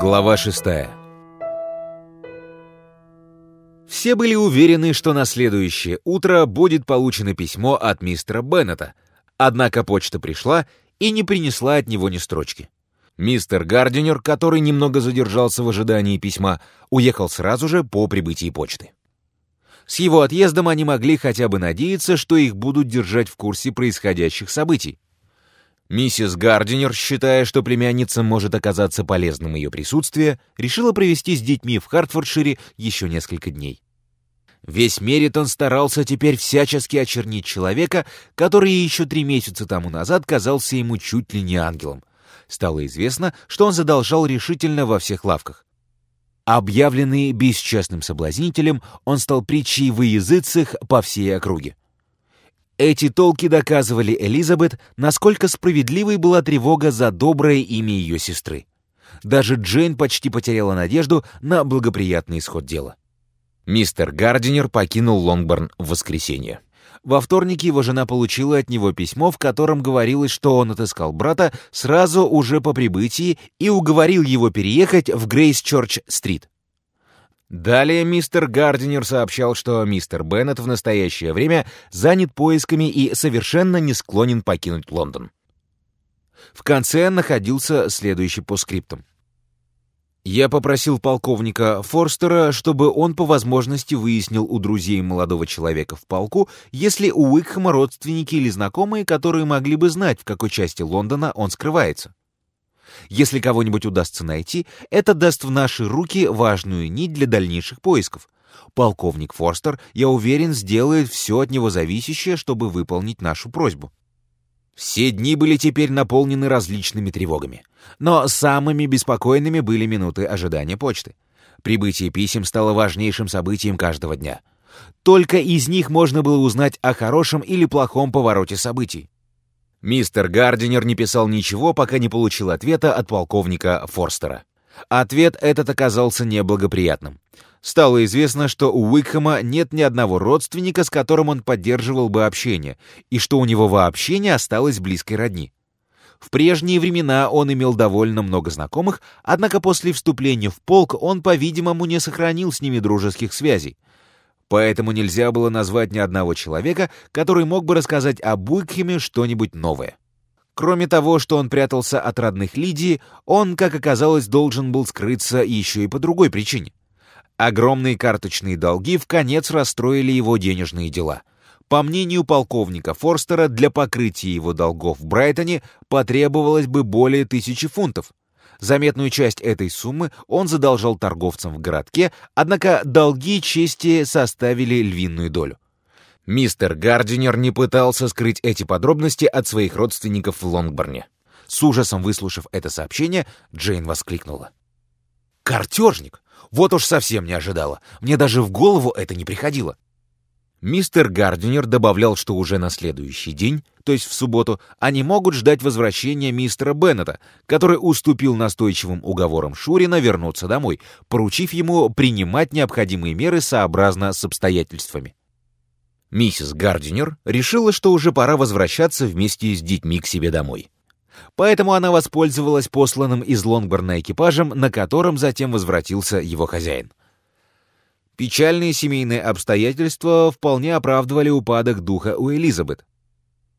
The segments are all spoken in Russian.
Глава шестая Все были уверены, что на следующее утро будет получено письмо от мистера Беннета, однако почта пришла и не принесла от него ни строчки. Мистер Гардинер, который немного задержался в ожидании письма, уехал сразу же по прибытии почты. С его отъездом они могли хотя бы надеяться, что их будут держать в курсе происходящих событий. Миссис Гардинер, считая, что племянница может оказаться полезным ее присутствие, решила провести с детьми в Хартфордшире еще несколько дней. Весь Меритон старался теперь всячески очернить человека, который еще три месяца тому назад казался ему чуть ли не ангелом. Стало известно, что он задолжал решительно во всех лавках. Объявленный бесчестным соблазнителем, он стал притчей во языцах по всей округе. Эти толки доказывали Элизабет, насколько справедливой была тревога за доброе имя ее сестры. Даже Джейн почти потеряла надежду на благоприятный исход дела. Мистер Гардинер покинул Лонгборн в воскресенье. Во вторник его жена получила от него письмо, в котором говорилось, что он отыскал брата сразу уже по прибытии и уговорил его переехать в Грейс-Чорч-стрит. Далее мистер Гардинер сообщал, что мистер Беннет в настоящее время занят поисками и совершенно не склонен покинуть Лондон. В конце находился следующий по скриптам. Я попросил полковника Форстера, чтобы он по возможности выяснил у друзей молодого человека в полку, если у Уикхэма родственники или знакомые, которые могли бы знать, в какой части Лондона он скрывается. Если кого-нибудь удастся найти, это даст в наши руки важную нить для дальнейших поисков. Полковник Форстер, я уверен, сделает все от него зависящее, чтобы выполнить нашу просьбу. Все дни были теперь наполнены различными тревогами. Но самыми беспокойными были минуты ожидания почты. Прибытие писем стало важнейшим событием каждого дня. Только из них можно было узнать о хорошем или плохом повороте событий. Мистер Гардинер не писал ничего, пока не получил ответа от полковника Форстера. Ответ этот оказался неблагоприятным стало известно, что у Уикхэма нет ни одного родственника, с которым он поддерживал бы общение, и что у него вообще не осталось близкой родни. В прежние времена он имел довольно много знакомых, однако после вступления в полк он, по-видимому, не сохранил с ними дружеских связей. Поэтому нельзя было назвать ни одного человека, который мог бы рассказать о Уикхеме что-нибудь новое. Кроме того, что он прятался от родных Лидии, он, как оказалось, должен был скрыться еще и по другой причине. Огромные карточные долги в конец расстроили его денежные дела. По мнению полковника Форстера, для покрытия его долгов в Брайтоне потребовалось бы более тысячи фунтов. Заметную часть этой суммы он задолжал торговцам в городке, однако долги чести составили львиную долю. Мистер Гардинер не пытался скрыть эти подробности от своих родственников в Лонгборне. С ужасом выслушав это сообщение, Джейн воскликнула. «Картежник! Вот уж совсем не ожидала. Мне даже в голову это не приходило. Мистер Гардинер добавлял, что уже на следующий день, то есть в субботу, они могут ждать возвращения мистера Беннета, который уступил настойчивым уговорам Шурина вернуться домой, поручив ему принимать необходимые меры сообразно с обстоятельствами. Миссис Гардинер решила, что уже пора возвращаться вместе с детьми к себе домой. Поэтому она воспользовалась посланным из Лонгборна экипажем, на котором затем возвратился его хозяин. Печальные семейные обстоятельства вполне оправдывали упадок духа у Элизабет.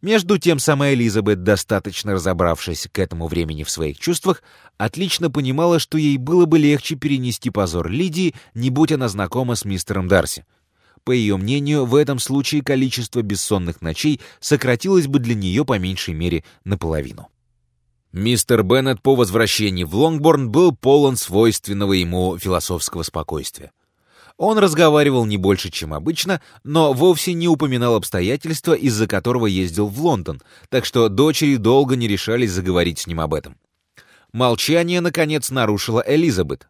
Между тем, сама Элизабет, достаточно разобравшись к этому времени в своих чувствах, отлично понимала, что ей было бы легче перенести позор Лидии, не будь она знакома с мистером Дарси. По ее мнению, в этом случае количество бессонных ночей сократилось бы для нее по меньшей мере наполовину. Мистер Беннет по возвращении в Лонгборн был полон свойственного ему философского спокойствия. Он разговаривал не больше, чем обычно, но вовсе не упоминал обстоятельства, из-за которого ездил в Лондон, так что дочери долго не решались заговорить с ним об этом. Молчание, наконец, нарушила Элизабет.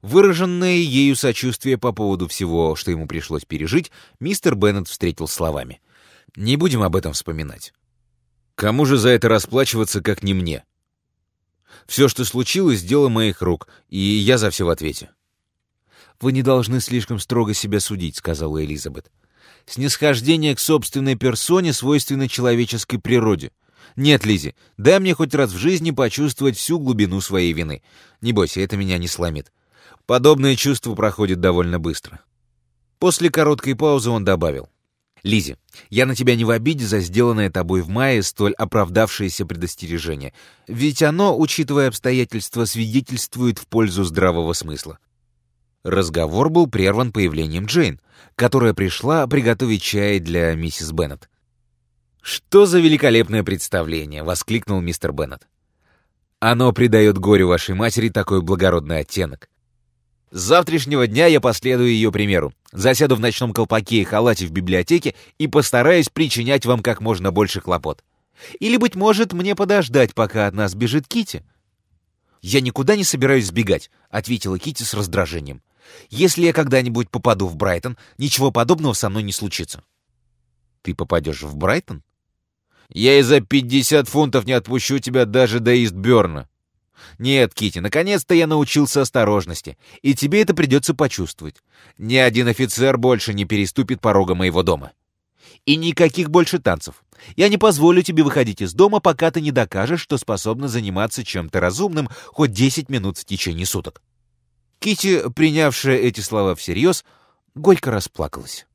Выраженное ею сочувствие по поводу всего, что ему пришлось пережить, мистер Беннет встретил словами. «Не будем об этом вспоминать. Кому же за это расплачиваться, как не мне? Все, что случилось, дело моих рук, и я за все в ответе. «Вы не должны слишком строго себя судить», — сказала Элизабет. «Снисхождение к собственной персоне свойственно человеческой природе. Нет, Лизи, дай мне хоть раз в жизни почувствовать всю глубину своей вины. Не бойся, это меня не сломит. Подобное чувство проходит довольно быстро. После короткой паузы он добавил. Лизи, я на тебя не в обиде за сделанное тобой в мае столь оправдавшееся предостережение, ведь оно, учитывая обстоятельства, свидетельствует в пользу здравого смысла. Разговор был прерван появлением Джейн, которая пришла приготовить чай для миссис Беннет. «Что за великолепное представление!» — воскликнул мистер Беннет. «Оно придает горю вашей матери такой благородный оттенок. С завтрашнего дня я последую ее примеру. Засяду в ночном колпаке и халате в библиотеке и постараюсь причинять вам как можно больше хлопот. Или, быть может, мне подождать, пока от нас бежит Кити. «Я никуда не собираюсь сбегать», — ответила Кити с раздражением. «Если я когда-нибудь попаду в Брайтон, ничего подобного со мной не случится». «Ты попадешь в Брайтон?» «Я и за пятьдесят фунтов не отпущу тебя даже до Истберна», нет, Кити, наконец-то я научился осторожности, и тебе это придется почувствовать. Ни один офицер больше не переступит порога моего дома. И никаких больше танцев. Я не позволю тебе выходить из дома, пока ты не докажешь, что способна заниматься чем-то разумным хоть 10 минут в течение суток. Кити, принявшая эти слова всерьез, горько расплакалась.